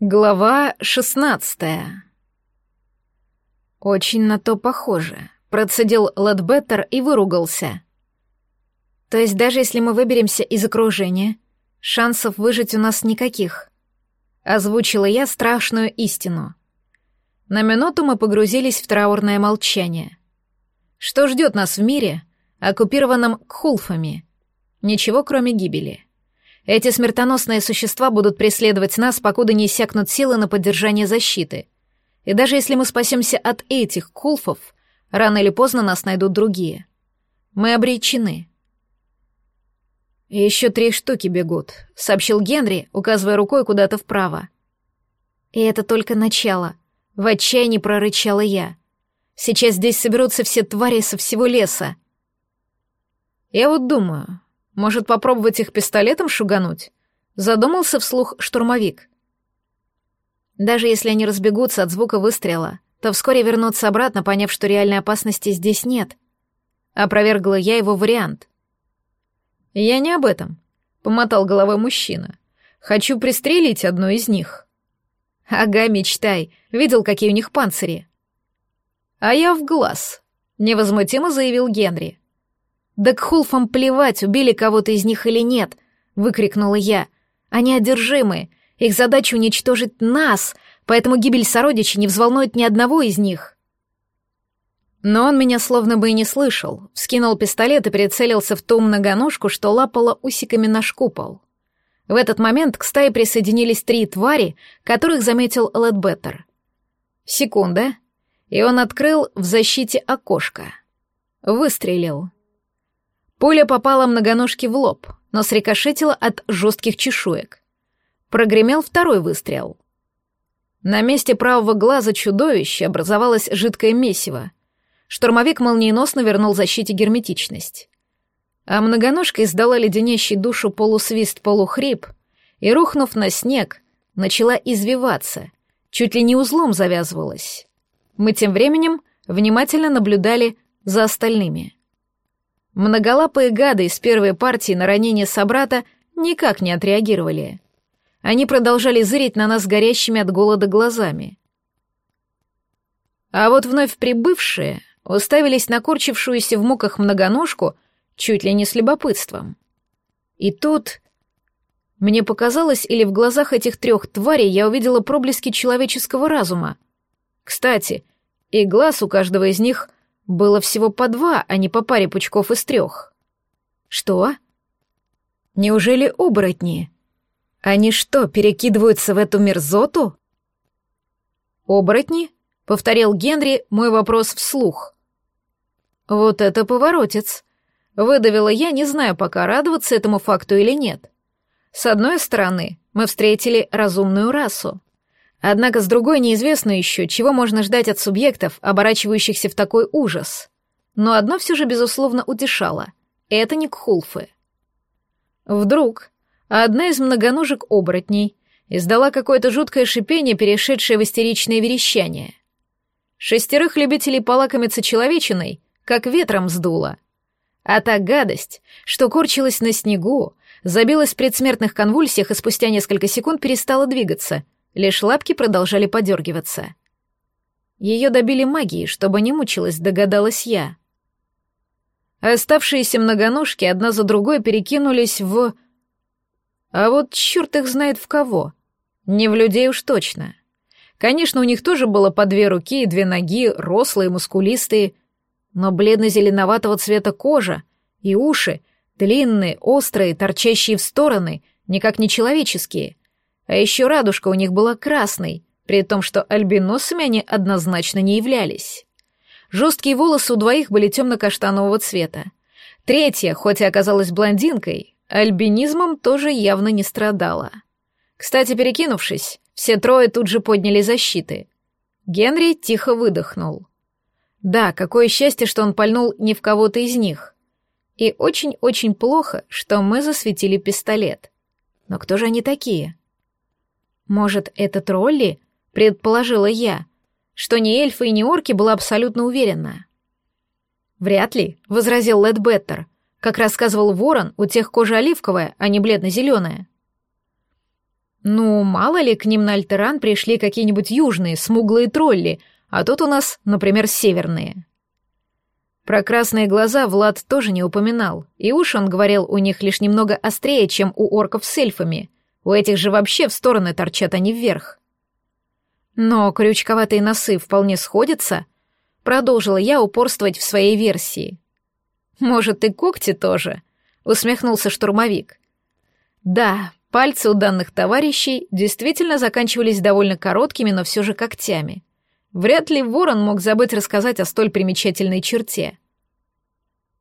Глава шестнадцатая. Очень на то похоже. Процедил Лэдбеттер и выругался. То есть даже если мы выберемся из окружения, шансов выжить у нас никаких. Озвучила я страшную истину. На минуту мы погрузились в траурное молчание. Что ждет нас в мире, оккупированном кхулфами? Ничего, кроме гибели. Эти смертоносные существа будут преследовать нас, покуда не иссякнут силы на поддержание защиты. И даже если мы спасемся от этих кулфов, рано или поздно нас найдут другие. Мы обречены. «И еще три штуки бегут», — сообщил Генри, указывая рукой куда-то вправо. «И это только начало», — в отчаянии прорычала я. «Сейчас здесь соберутся все твари со всего леса». «Я вот думаю, может, попробовать их пистолетом шугануть? Задумался вслух штурмовик. Даже если они разбегутся от звука выстрела, то вскоре вернутся обратно, поняв, что реальной опасности здесь нет. Опровергла я его вариант. Я не об этом, помотал головой мужчина. Хочу пристрелить одну из них. Ага, мечтай. Видел, какие у них панцири. А я в глаз, невозмутимо заявил Генри. «Да к хулфам плевать, убили кого-то из них или нет!» — выкрикнула я. «Они одержимы. Их задача уничтожить нас, поэтому гибель сородичей не взволнует ни одного из них». Но он меня словно бы и не слышал, вскинул пистолет и прицелился в ту многоножку, что лапала усиками наш купол. В этот момент к стае присоединились три твари, которых заметил Лэдбеттер. Секунда, и он открыл в защите окошко. Выстрелил. Пуля попала многоножке в лоб, но срикошетила от жестких чешуек. Прогремел второй выстрел. На месте правого глаза чудовища образовалось жидкое месиво. Штурмовик молниеносно вернул защите герметичность. А многоножка издала леденящий душу полусвист-полухрип и, рухнув на снег, начала извиваться, чуть ли не узлом завязывалась. Мы тем временем внимательно наблюдали за остальными. Многолапые гады из первой партии на ранение собрата никак не отреагировали. Они продолжали зырить на нас горящими от голода глазами. А вот вновь прибывшие уставились на корчившуюся в муках многоножку чуть ли не с любопытством. И тут... Мне показалось, или в глазах этих трех тварей я увидела проблески человеческого разума. Кстати, и глаз у каждого из них было всего по два, а не по паре пучков из трех. Что? Неужели оборотни? Они что, перекидываются в эту мерзоту? Оборотни? Повторил Генри мой вопрос вслух. Вот это поворотец. Выдавила я, не знаю, пока радоваться этому факту или нет. С одной стороны, мы встретили разумную расу. Однако с другой неизвестно еще, чего можно ждать от субъектов, оборачивающихся в такой ужас. Но одно все же, безусловно, утешало. Это не кхулфы. Вдруг одна из многоножек оборотней издала какое-то жуткое шипение, перешедшее в истеричное верещание. Шестерых любителей полакомиться человечиной как ветром сдуло. А та гадость, что корчилась на снегу, забилась в предсмертных конвульсиях и спустя несколько секунд перестала двигаться — Лишь лапки продолжали подергиваться. Ее добили магией, чтобы не мучилась, догадалась я. Оставшиеся многоножки одна за другой перекинулись в... А вот черт их знает в кого. Не в людей уж точно. Конечно, у них тоже было по две руки и две ноги, рослые, мускулистые, но бледно-зеленоватого цвета кожа и уши, длинные, острые, торчащие в стороны, никак не человеческие, а еще радужка у них была красной, при том, что альбиносами они однозначно не являлись. Жесткие волосы у двоих были темно-каштанового цвета. Третья, хоть и оказалась блондинкой, альбинизмом тоже явно не страдала. Кстати, перекинувшись, все трое тут же подняли защиты. Генри тихо выдохнул. Да, какое счастье, что он пальнул не в кого-то из них. И очень-очень плохо, что мы засветили пистолет. Но кто же они такие? Может, это тролли? Предположила я. Что ни эльфы и ни орки была абсолютно уверена. Вряд ли, возразил Лэдбеттер. Как рассказывал Ворон, у тех кожа оливковая, а не бледно-зеленая. Ну, мало ли, к ним на Альтеран пришли какие-нибудь южные, смуглые тролли, а тут у нас, например, северные. Про красные глаза Влад тоже не упоминал, и уж он говорил у них лишь немного острее, чем у орков с эльфами. У этих же вообще в стороны торчат они вверх. Но крючковатые носы вполне сходятся, продолжила я упорствовать в своей версии. Может, и когти тоже, усмехнулся штурмовик. Да, пальцы у данных товарищей действительно заканчивались довольно короткими, но все же когтями. Вряд ли ворон мог забыть рассказать о столь примечательной черте.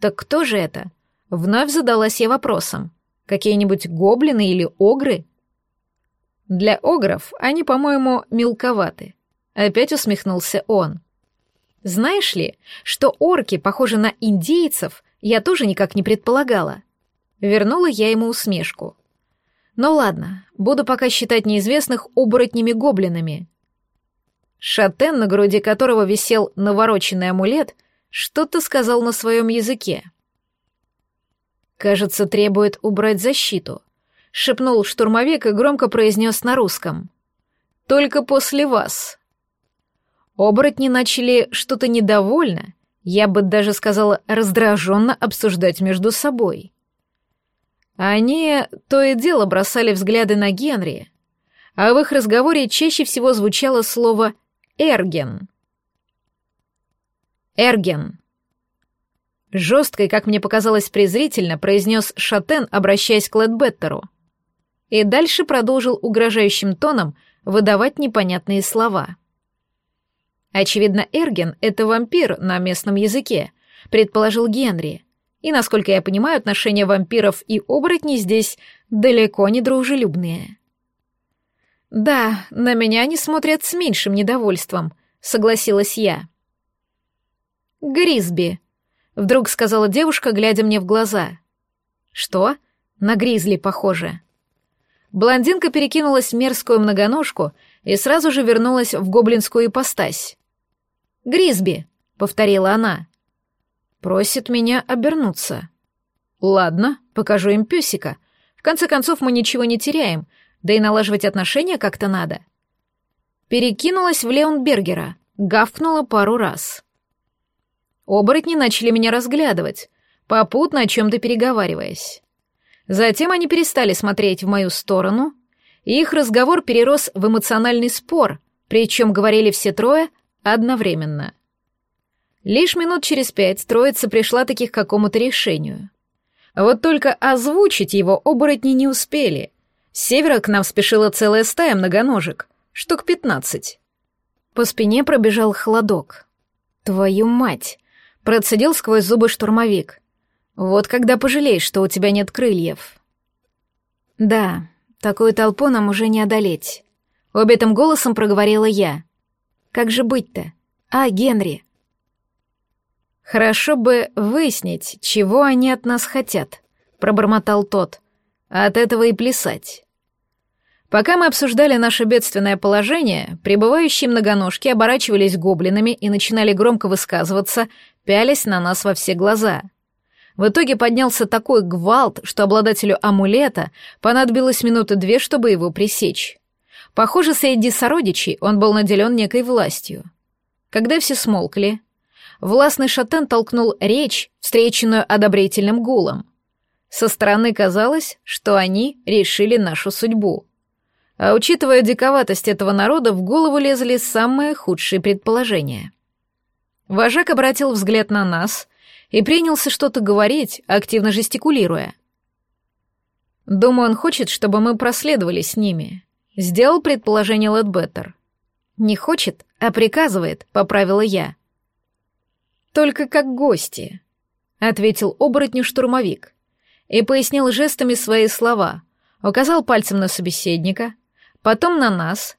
Так кто же это? Вновь задалась я вопросом. Какие-нибудь гоблины или огры? Для огров они, по-моему, мелковаты. Опять усмехнулся он. Знаешь ли, что орки похожи на индейцев, я тоже никак не предполагала. Вернула я ему усмешку. Ну ладно, буду пока считать неизвестных оборотнями-гоблинами. Шатен, на груди которого висел навороченный амулет, что-то сказал на своем языке. «Кажется, требует убрать защиту», — шепнул штурмовик и громко произнес на русском. «Только после вас». Оборотни начали что-то недовольно, я бы даже сказала раздраженно обсуждать между собой. Они то и дело бросали взгляды на Генри, а в их разговоре чаще всего звучало слово Эрген. Эрген. Жестко и, как мне показалось, презрительно произнес Шатен, обращаясь к Ледбеттеру. И дальше продолжил угрожающим тоном выдавать непонятные слова. Очевидно, Эрген — это вампир на местном языке, предположил Генри. И, насколько я понимаю, отношения вампиров и оборотней здесь далеко не дружелюбные. «Да, на меня они смотрят с меньшим недовольством», — согласилась я. «Гризби», — вдруг сказала девушка, глядя мне в глаза. «Что? На гризли похоже». Блондинка перекинулась в мерзкую многоножку и сразу же вернулась в гоблинскую ипостась. «Гризби», — повторила она. «Просит меня обернуться». «Ладно, покажу им песика. В конце концов, мы ничего не теряем, да и налаживать отношения как-то надо. Перекинулась в Леонбергера, гавкнула пару раз. Оборотни начали меня разглядывать, попутно о чем-то переговариваясь. Затем они перестали смотреть в мою сторону, и их разговор перерос в эмоциональный спор, причем говорили все трое одновременно. Лишь минут через пять троица пришла таки к какому-то решению. Вот только озвучить его оборотни не успели — с севера к нам спешила целая стая многоножек, штук пятнадцать. По спине пробежал холодок. «Твою мать!» — процедил сквозь зубы штурмовик. «Вот когда пожалеешь, что у тебя нет крыльев». «Да, такую толпу нам уже не одолеть», — обетым голосом проговорила я. «Как же быть-то? А, Генри?» «Хорошо бы выяснить, чего они от нас хотят», — пробормотал тот. От этого и плясать. Пока мы обсуждали наше бедственное положение, прибывающие многоножки оборачивались гоблинами и начинали громко высказываться, пялись на нас во все глаза. В итоге поднялся такой гвалт, что обладателю амулета понадобилось минуты две, чтобы его пресечь. Похоже, среди сородичей он был наделен некой властью. Когда все смолкли, властный шатен толкнул речь, встреченную одобрительным гулом. Со стороны казалось, что они решили нашу судьбу. А учитывая диковатость этого народа, в голову лезли самые худшие предположения. Вожак обратил взгляд на нас и принялся что-то говорить, активно жестикулируя. Думаю, он хочет, чтобы мы проследовали с ними. Сделал предположение Лэдбеттер. Не хочет, а приказывает, поправила я. Только как гости, ответил оборотню штурмовик и пояснил жестами свои слова, указал пальцем на собеседника, потом на нас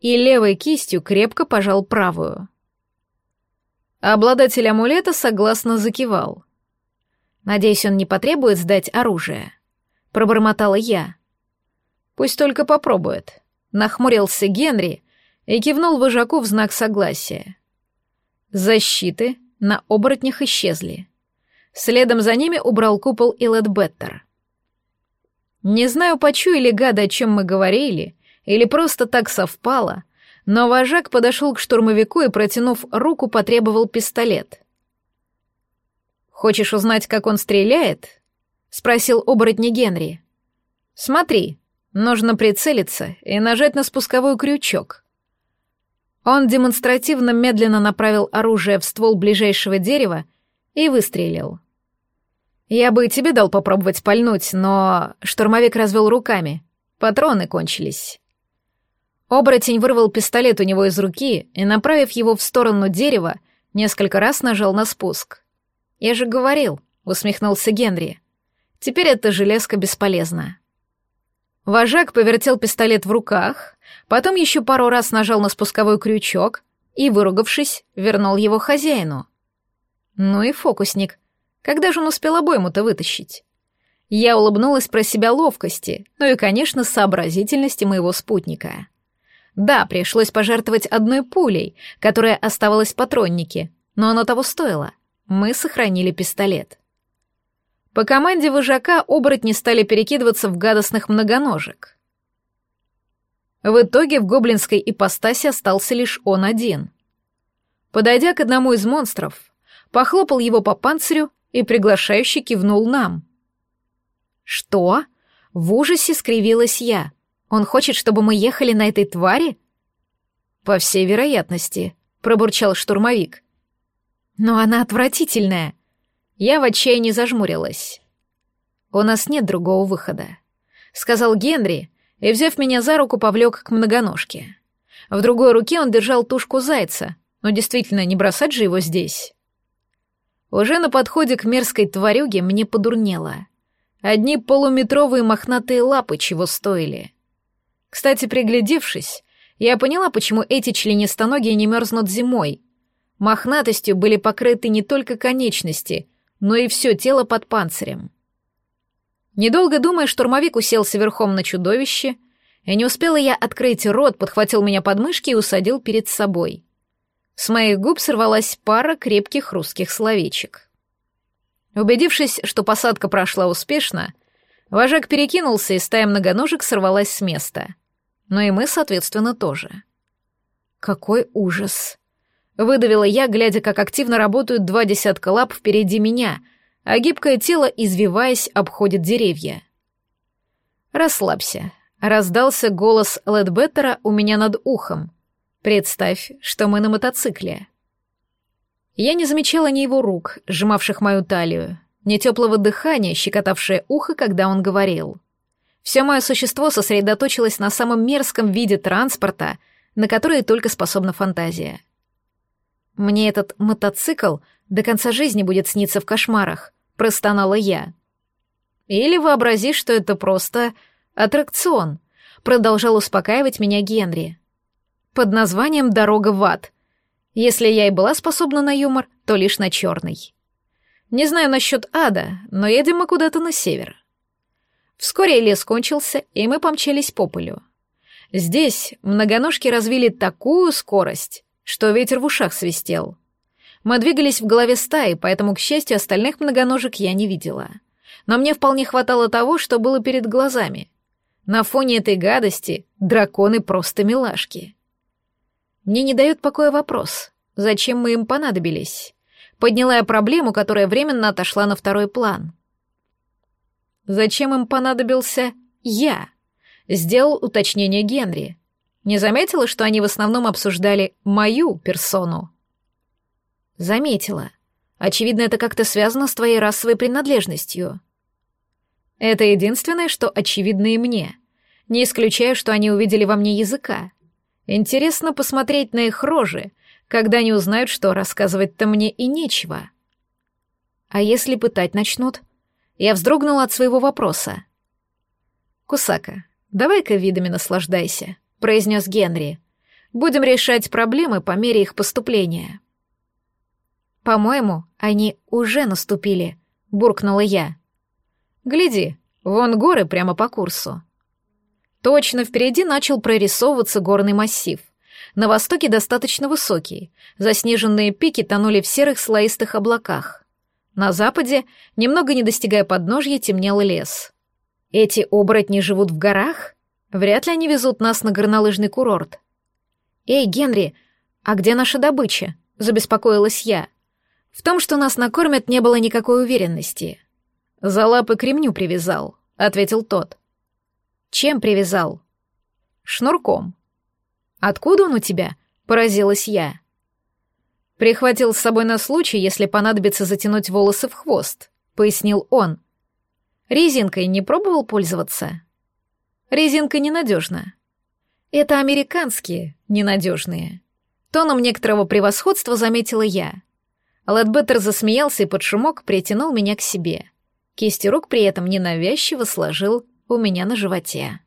и левой кистью крепко пожал правую. Обладатель амулета согласно закивал. «Надеюсь, он не потребует сдать оружие», — пробормотала я. «Пусть только попробует», — нахмурился Генри и кивнул вожаку в знак согласия. Защиты на оборотнях исчезли. Следом за ними убрал купол и Ледбеттер. Не знаю, почуяли гады, о чем мы говорили, или просто так совпало, но вожак подошел к штурмовику и, протянув руку, потребовал пистолет. «Хочешь узнать, как он стреляет?» — спросил оборотня Генри. «Смотри, нужно прицелиться и нажать на спусковой крючок». Он демонстративно медленно направил оружие в ствол ближайшего дерева и выстрелил. «Я бы тебе дал попробовать пальнуть, но...» Штурмовик развел руками. Патроны кончились. Оборотень вырвал пистолет у него из руки и, направив его в сторону дерева, несколько раз нажал на спуск. «Я же говорил», — усмехнулся Генри. «Теперь эта железка бесполезна». Вожак повертел пистолет в руках, потом еще пару раз нажал на спусковой крючок и, выругавшись, вернул его хозяину. Ну и фокусник. Когда же он успел обойму-то вытащить? Я улыбнулась про себя ловкости, ну и, конечно, сообразительности моего спутника. Да, пришлось пожертвовать одной пулей, которая оставалась в патроннике, но оно того стоило. Мы сохранили пистолет. По команде вожака оборотни стали перекидываться в гадостных многоножек. В итоге в гоблинской ипостаси остался лишь он один. Подойдя к одному из монстров, похлопал его по панцирю и приглашающе кивнул нам. «Что?» — в ужасе скривилась я — он хочет, чтобы мы ехали на этой твари? По всей вероятности, пробурчал штурмовик. Но она отвратительная. Я в отчаянии зажмурилась. У нас нет другого выхода, сказал Генри и, взяв меня за руку, повлек к многоножке. В другой руке он держал тушку зайца, но действительно не бросать же его здесь. Уже на подходе к мерзкой тварюге мне подурнело. Одни полуметровые мохнатые лапы чего стоили. Кстати, приглядевшись, я поняла, почему эти членистоногие не мерзнут зимой. Мохнатостью были покрыты не только конечности, но и все тело под панцирем. Недолго думая, штурмовик уселся верхом на чудовище, и не успела я открыть рот, подхватил меня под мышки и усадил перед собой. С моих губ сорвалась пара крепких русских словечек. Убедившись, что посадка прошла успешно, вожак перекинулся, и стая многоножек сорвалась с места но и мы, соответственно, тоже. Какой ужас! Выдавила я, глядя, как активно работают два десятка лап впереди меня, а гибкое тело, извиваясь, обходит деревья. «Расслабься», — раздался голос Ледбеттера у меня над ухом. «Представь, что мы на мотоцикле». Я не замечала ни его рук, сжимавших мою талию, ни теплого дыхания, щекотавшее ухо, когда он говорил. Все мое существо сосредоточилось на самом мерзком виде транспорта, на который только способна фантазия. «Мне этот мотоцикл до конца жизни будет сниться в кошмарах», — простонала я. «Или вообрази, что это просто аттракцион», — продолжал успокаивать меня Генри. «Под названием «Дорога в ад». Если я и была способна на юмор, то лишь на черный. Не знаю насчет ада, но едем мы куда-то на север. Вскоре лес кончился, и мы помчались по полю. Здесь многоножки развили такую скорость, что ветер в ушах свистел. Мы двигались в голове стаи, поэтому, к счастью, остальных многоножек я не видела. Но мне вполне хватало того, что было перед глазами. На фоне этой гадости драконы просто милашки. Мне не дает покоя вопрос, зачем мы им понадобились. Подняла я проблему, которая временно отошла на второй план — Зачем им понадобился я? Сделал уточнение Генри. Не заметила, что они в основном обсуждали мою персону? Заметила. Очевидно, это как-то связано с твоей расовой принадлежностью. Это единственное, что очевидно и мне. Не исключаю, что они увидели во мне языка. Интересно посмотреть на их рожи, когда они узнают, что рассказывать-то мне и нечего. А если пытать начнут? Я вздрогнула от своего вопроса. «Кусака, давай-ка видами наслаждайся», — произнес Генри. «Будем решать проблемы по мере их поступления». «По-моему, они уже наступили», — буркнула я. «Гляди, вон горы прямо по курсу». Точно, впереди начал прорисовываться горный массив. На востоке достаточно высокий, заснеженные пики тонули в серых слоистых облаках. На западе, немного не достигая подножья, темнел лес. Эти оборотни живут в горах? Вряд ли они везут нас на горнолыжный курорт. Эй, Генри, а где наша добыча? Забеспокоилась я. В том, что нас накормят, не было никакой уверенности. За лапы к ремню привязал, ответил тот. Чем привязал? Шнурком. Откуда он у тебя? Поразилась я. Прихватил с собой на случай, если понадобится затянуть волосы в хвост, пояснил он. Резинкой не пробовал пользоваться? Резинка ненадежна. Это американские ненадежные. Тоном некоторого превосходства заметила я. Лэдбеттер засмеялся и под шумок притянул меня к себе. Кисти рук при этом ненавязчиво сложил у меня на животе.